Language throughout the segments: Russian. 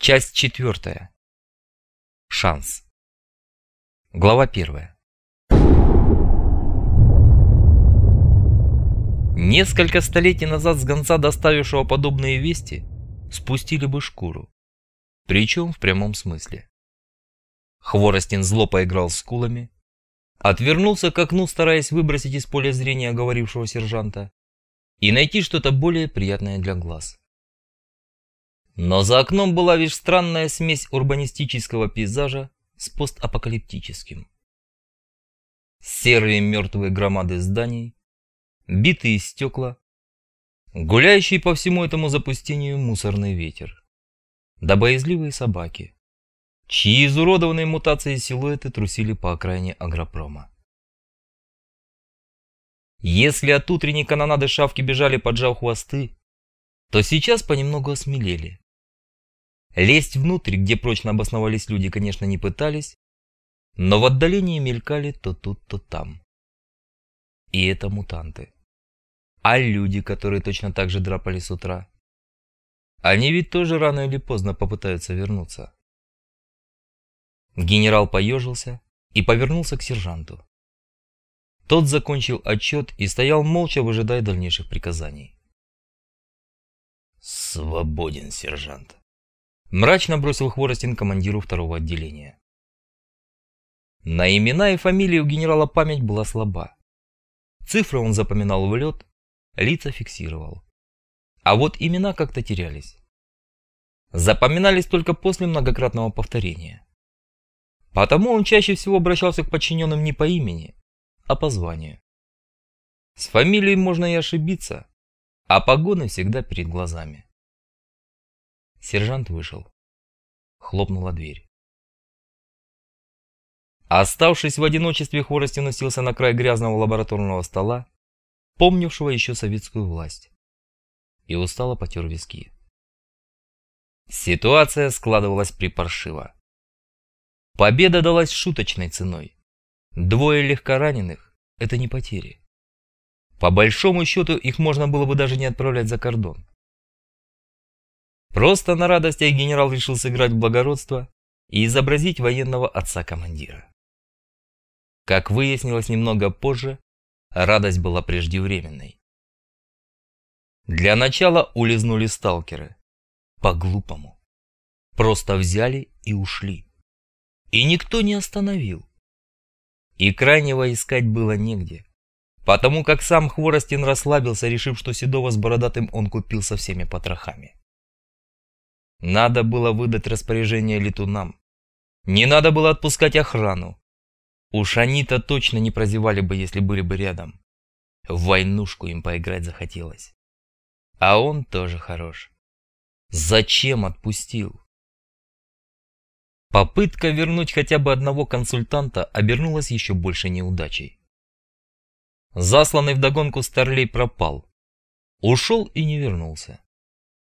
Часть четвертая. Шанс. Глава первая. Несколько столетий назад с гонца, доставившего подобные вести, спустили бы шкуру. Причем в прямом смысле. Хворостин зло поиграл с кулами, отвернулся к окну, стараясь выбросить из поля зрения говорившего сержанта и найти что-то более приятное для глаз. Но за окном была лишь странная смесь урбанистического пейзажа с постапокалиптическим. Серые мертвые громады зданий, битые стекла, гуляющий по всему этому запустению мусорный ветер, да боязливые собаки, чьи изуродованные мутацией силуэты трусили по окраине агропрома. Если от утренней канонады шавки бежали поджав хвосты, то сейчас понемногу осмелели Лезть внутрь, где прочно обосновались люди, конечно, не пытались, но в отдалении мелькали то тут, то там. И это мутанты. А люди, которые точно так же драпали с утра? Они ведь тоже рано или поздно попытаются вернуться. Генерал поежился и повернулся к сержанту. Тот закончил отчет и стоял молча, выжидая дальнейших приказаний. «Свободен, сержант», Мрачно бросил Хворостин командиру второго отделения. На имена и фамилии у генерала память была слаба. Цифры он запоминал в лед, лица фиксировал. А вот имена как-то терялись. Запоминались только после многократного повторения. Потому он чаще всего обращался к подчиненным не по имени, а по званию. С фамилией можно и ошибиться, а погоны всегда перед глазами. Сержант вышел. Хлопнула дверь. Оставшись в одиночестве, Хворостин носился на край грязного лабораторного стола, помнившего еще советскую власть, и устало потер виски. Ситуация складывалась припаршиво. Победа далась шуточной ценой. Двое легкораненых – это не потери. По большому счету их можно было бы даже не отправлять за кордон. Просто на радостях генерал решил сыграть в благородство и изобразить военного отца-командира. Как выяснилось немного позже, радость была преждевременной. Для начала улизнули сталкеры. По-глупому. Просто взяли и ушли. И никто не остановил. И крайнего искать было негде. Потому как сам Хворостин расслабился, решив, что Седова с Бородатым он купил со всеми потрохами. Надо было выдать распоряжение летунам. Не надо было отпускать охрану. Уж они-то точно не прозевали бы, если были бы рядом. В войнушку им поиграть захотелось. А он тоже хорош. Зачем отпустил? Попытка вернуть хотя бы одного консультанта обернулась еще больше неудачей. Засланный вдогонку Старлей пропал. Ушел и не вернулся.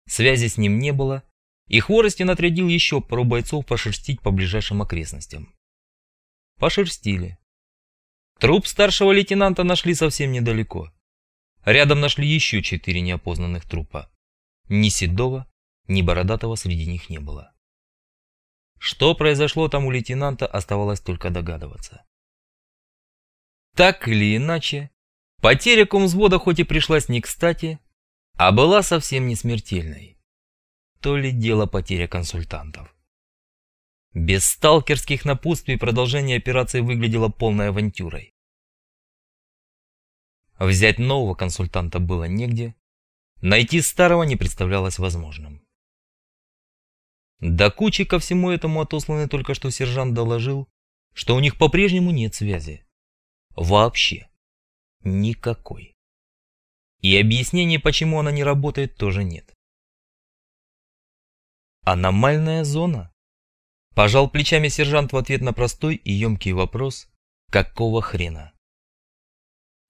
Связи с ним не было, и Хворостин отрядил еще пару бойцов пошерстить по ближайшим окрестностям. Пошерстили. Труп старшего лейтенанта нашли совсем недалеко. Рядом нашли еще четыре неопознанных трупа. Ни Седова, ни Бородатого среди них не было. Что произошло там у лейтенанта, оставалось только догадываться. Так или иначе, потеря комвзвода хоть и пришлась не кстати, а была совсем не смертельной то ли дело потеря консультантов. Без сталкерских напутствий продолжение операции выглядело полной авантюрой. Взять нового консультанта было негде, найти старого не представлялось возможным. До кучи ко всему этому отосланный только что сержант доложил, что у них по-прежнему нет связи. Вообще. Никакой. И объяснений, почему она не работает, тоже нет. Аномальная зона? Пожал плечами сержант в ответ на простой и емкий вопрос «Какого хрена?».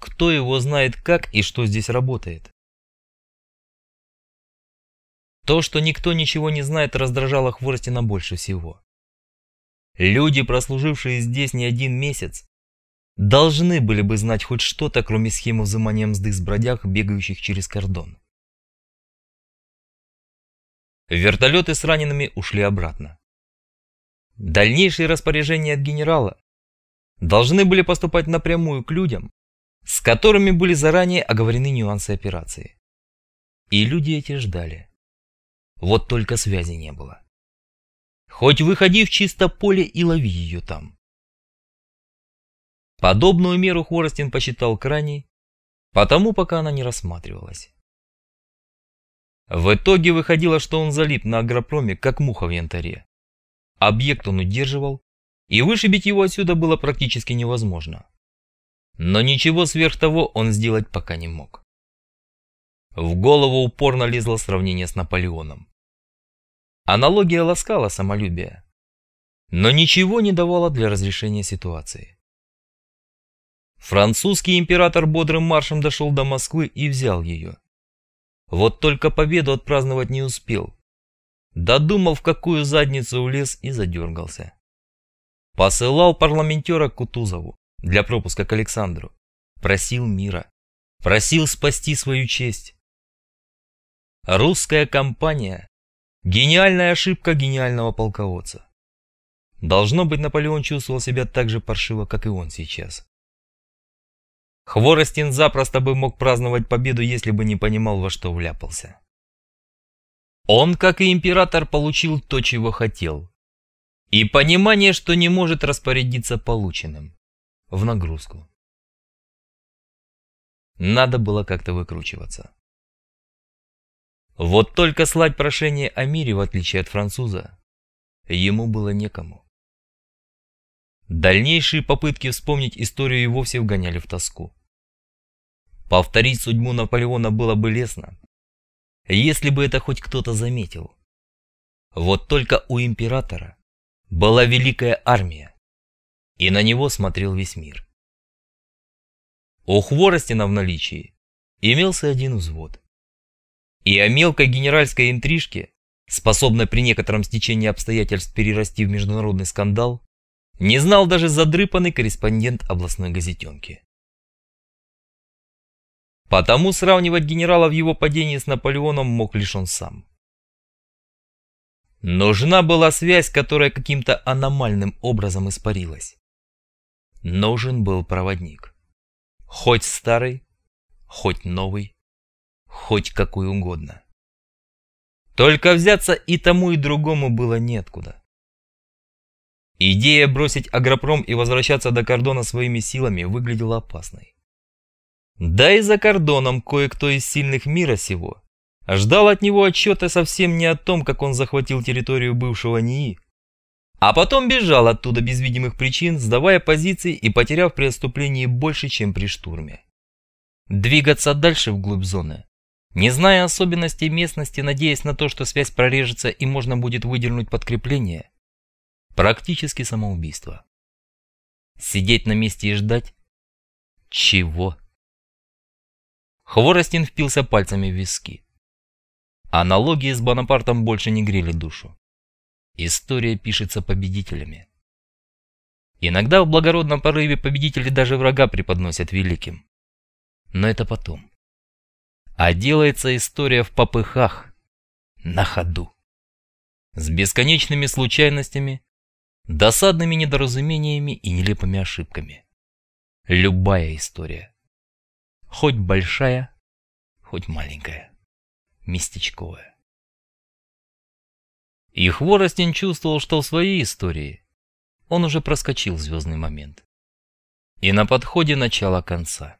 Кто его знает как и что здесь работает? То, что никто ничего не знает, раздражало Хворостина больше всего. Люди, прослужившие здесь не один месяц, должны были бы знать хоть что-то, кроме схемы взимания мзды с бродяг, бегающих через кордон. Вертолеты с ранеными ушли обратно. Дальнейшие распоряжения от генерала должны были поступать напрямую к людям, с которыми были заранее оговорены нюансы операции. И люди эти ждали. Вот только связи не было. Хоть выходи в чисто поле и лови ее там. Подобную меру Хворостин посчитал крайней, потому пока она не рассматривалась. В итоге выходило, что он залип на агропроме, как муха в янтаре. Объект он удерживал, и вышибить его отсюда было практически невозможно. Но ничего сверх того он сделать пока не мог. В голову упорно лезло сравнение с Наполеоном. Аналогия ласкала самолюбие, но ничего не давала для разрешения ситуации. Французский император бодрым маршем дошел до Москвы и взял ее. Вот только победу отпраздновать не успел. Додумал, в какую задницу улез и задергался. Посылал парламентера к Кутузову для пропуска к Александру. Просил мира. Просил спасти свою честь. Русская компания – гениальная ошибка гениального полководца. Должно быть, Наполеон чувствовал себя так же паршиво, как и он сейчас. Хворостин запросто бы мог праздновать победу, если бы не понимал, во что вляпался. Он, как и император, получил то, чего хотел. И понимание, что не может распорядиться полученным. В нагрузку. Надо было как-то выкручиваться. Вот только слать прошение о мире, в отличие от француза, ему было некому. Дальнейшие попытки вспомнить историю и вовсе вгоняли в тоску. Повторить судьбу Наполеона было бы лестно, если бы это хоть кто-то заметил. Вот только у императора была великая армия, и на него смотрел весь мир. У Хворостина в наличии имелся один взвод. И о мелкой генеральской интрижке, способной при некотором стечении обстоятельств перерасти в международный скандал, не знал даже задрыпанный корреспондент областной газетенки. Потому сравнивать генерала в его падении с Наполеоном мог лишь он сам. Нужна была связь, которая каким-то аномальным образом испарилась. Нужен был проводник. Хоть старый, хоть новый, хоть какой угодно. Только взяться и тому, и другому было неоткуда. Идея бросить агропром и возвращаться до кордона своими силами выглядела опасной. Да и за кордоном кое-кто из сильных мира сего ждал от него отчета совсем не о том, как он захватил территорию бывшего НИИ, а потом бежал оттуда без видимых причин, сдавая позиции и потеряв при отступлении больше, чем при штурме. Двигаться дальше вглубь зоны, не зная особенностей местности, надеясь на то, что связь прорежется и можно будет выдернуть подкрепление, практически самоубийство. Сидеть на месте и ждать? Чего? Хворостин впился пальцами в виски. Аналогии с Бонапартом больше не грели душу. История пишется победителями. Иногда в благородном порыве победители даже врага преподносят великим. Но это потом. А делается история в попыхах, на ходу. С бесконечными случайностями, досадными недоразумениями и нелепыми ошибками. Любая история. Хоть большая, хоть маленькая, местечковая. И Хворостин чувствовал, что в своей истории он уже проскочил звездный момент. И на подходе начало конца.